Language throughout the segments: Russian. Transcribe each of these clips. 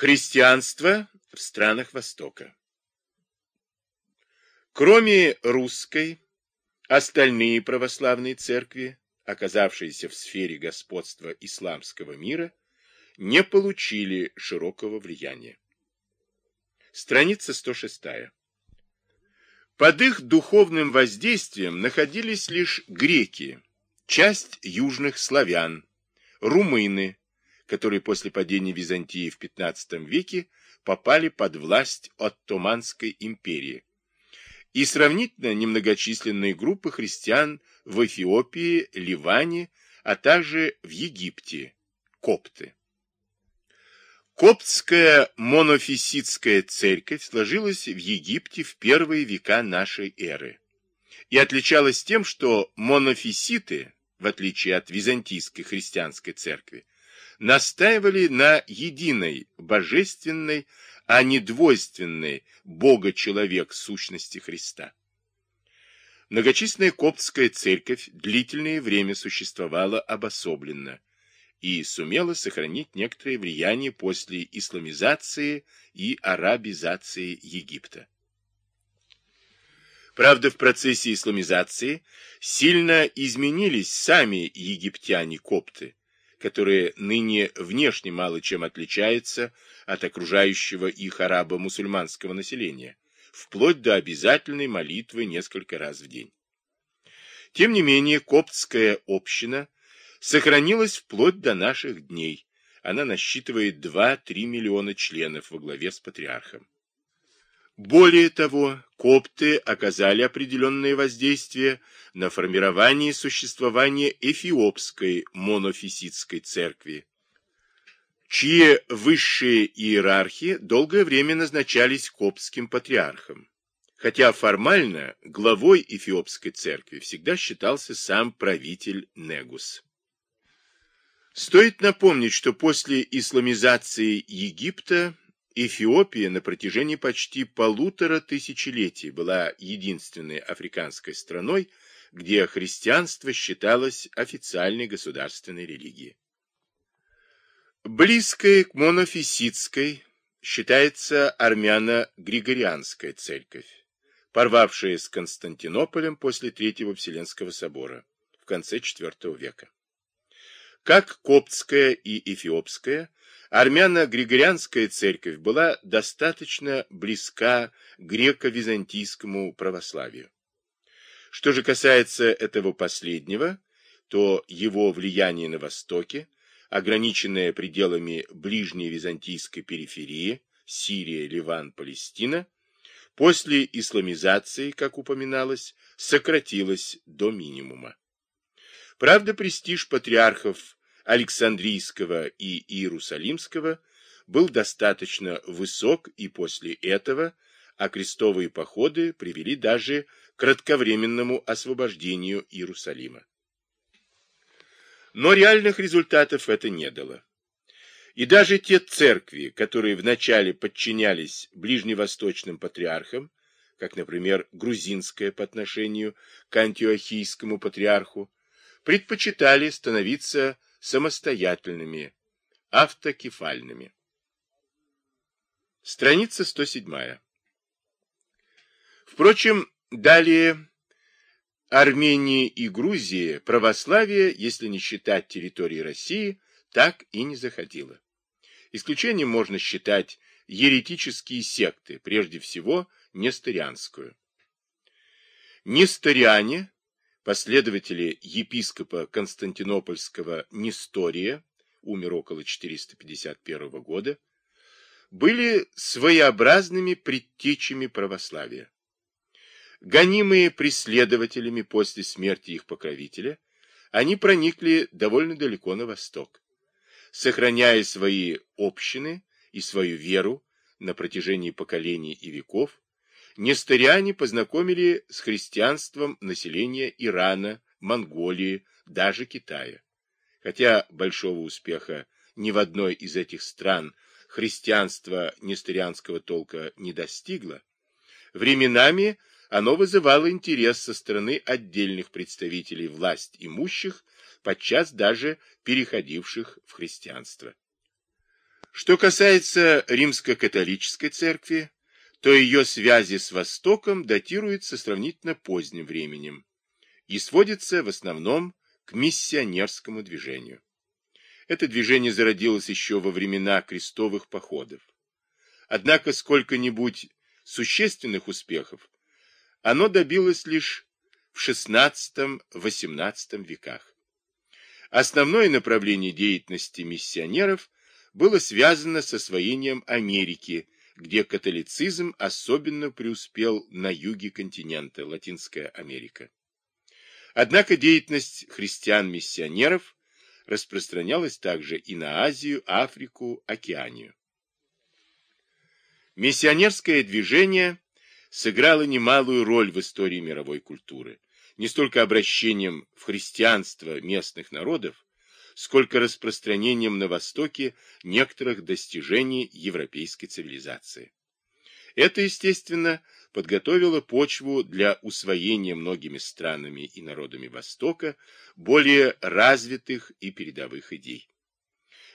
Христианство в странах Востока Кроме русской, остальные православные церкви, оказавшиеся в сфере господства исламского мира, не получили широкого влияния. Страница 106. Под их духовным воздействием находились лишь греки, часть южных славян, румыны, которые после падения Византии в XV веке попали под власть Оттоманской империи, и сравнительно немногочисленные группы христиан в Эфиопии, Ливане, а также в Египте, копты. Коптская монофиситская церковь сложилась в Египте в первые века нашей эры и отличалась тем, что монофиситы, в отличие от византийской христианской церкви, настаивали на единой, божественной, а не двойственной Бога-человек сущности Христа. Многочисленная коптская церковь длительное время существовала обособленно и сумела сохранить некоторое влияние после исламизации и арабизации Египта. Правда, в процессе исламизации сильно изменились сами египтяне-копты, которые ныне внешне мало чем отличаются от окружающего их арабо-мусульманского населения, вплоть до обязательной молитвы несколько раз в день. Тем не менее, коптская община сохранилась вплоть до наших дней. Она насчитывает 2-3 миллиона членов во главе с патриархом. Более того, копты оказали определенное воздействие на формирование существования эфиопской монофиситской церкви, чьи высшие иерархи долгое время назначались коптским патриархом, хотя формально главой эфиопской церкви всегда считался сам правитель Негус. Стоит напомнить, что после исламизации Египта Эфиопия на протяжении почти полутора тысячелетий была единственной африканской страной, где христианство считалось официальной государственной религией. Близкой к монофиситской считается армяно-григорианская церковь, порвавшая с Константинополем после Третьего Вселенского собора в конце IV века. Как коптская и эфиопская, армяно-григорианская церковь была достаточно близка греко-византийскому православию. Что же касается этого последнего, то его влияние на Востоке, ограниченное пределами ближней византийской периферии, Сирия, Ливан, Палестина, после исламизации, как упоминалось, сократилось до минимума. Правда, престиж патриархов Александрийского и Иерусалимского был достаточно высок и после этого, а крестовые походы привели даже к кратковременному освобождению Иерусалима. Но реальных результатов это не дало. И даже те церкви, которые вначале подчинялись ближневосточным патриархам, как, например, грузинская по отношению к антиохийскому патриарху, предпочитали становиться самостоятельными, автокефальными. Страница 107. Впрочем, далее Армения и Грузия православие, если не считать территории России, так и не заходило. Исключением можно считать еретические секты, прежде всего несторианскую. Несториане последователи епископа Константинопольского Нестория, умер около 451 года, были своеобразными предтечами православия. Гонимые преследователями после смерти их покровителя, они проникли довольно далеко на восток. Сохраняя свои общины и свою веру на протяжении поколений и веков, Несториане познакомили с христианством население Ирана, Монголии, даже Китая. Хотя большого успеха ни в одной из этих стран христианство несторианского толка не достигло, временами оно вызывало интерес со стороны отдельных представителей власть имущих, подчас даже переходивших в христианство. Что касается римско-католической церкви, то ее связи с Востоком датируются сравнительно поздним временем и сводятся в основном к миссионерскому движению. Это движение зародилось еще во времена крестовых походов. Однако сколько-нибудь существенных успехов оно добилось лишь в XVI-XVIII веках. Основное направление деятельности миссионеров было связано с освоением Америки, где католицизм особенно преуспел на юге континента, Латинская Америка. Однако деятельность христиан-миссионеров распространялась также и на Азию, Африку, Океанию. Миссионерское движение сыграло немалую роль в истории мировой культуры, не столько обращением в христианство местных народов, сколько распространением на Востоке некоторых достижений европейской цивилизации. Это, естественно, подготовило почву для усвоения многими странами и народами Востока более развитых и передовых идей.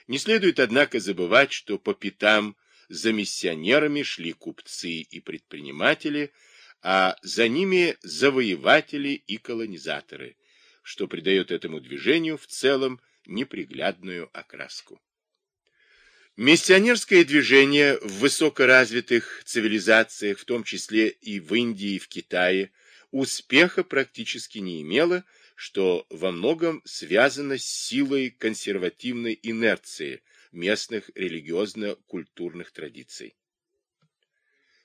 Не следует, однако, забывать, что по пятам за миссионерами шли купцы и предприниматели, а за ними завоеватели и колонизаторы, что придает этому движению в целом неприглядную окраску. Миссионерское движение в высокоразвитых цивилизациях, в том числе и в Индии и в Китае, успеха практически не имело, что во многом связано с силой консервативной инерции местных религиозно-культурных традиций.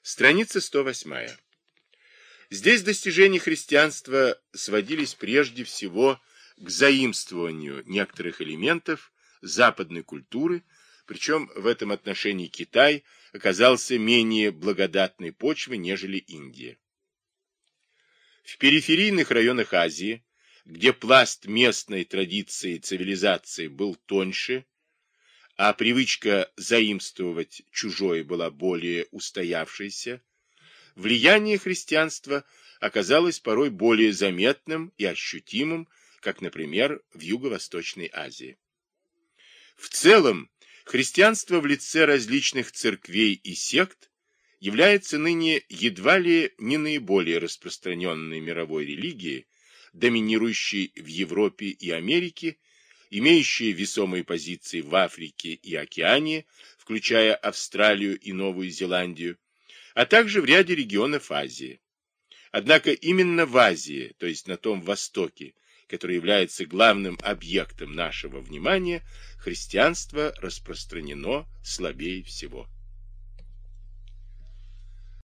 Страница 108. Здесь достижения христианства сводились прежде всего к заимствованию некоторых элементов западной культуры, причем в этом отношении Китай оказался менее благодатной почвой, нежели Индия. В периферийных районах Азии, где пласт местной традиции цивилизации был тоньше, а привычка заимствовать чужое была более устоявшейся, влияние христианства оказалось порой более заметным и ощутимым как, например, в Юго-Восточной Азии. В целом, христианство в лице различных церквей и сект является ныне едва ли не наиболее распространенной мировой религией, доминирующей в Европе и Америке, имеющей весомые позиции в Африке и Океании, включая Австралию и Новую Зеландию, а также в ряде регионов Азии. Однако именно в Азии, то есть на том Востоке, который является главным объектом нашего внимания, христианство распространено слабее всего.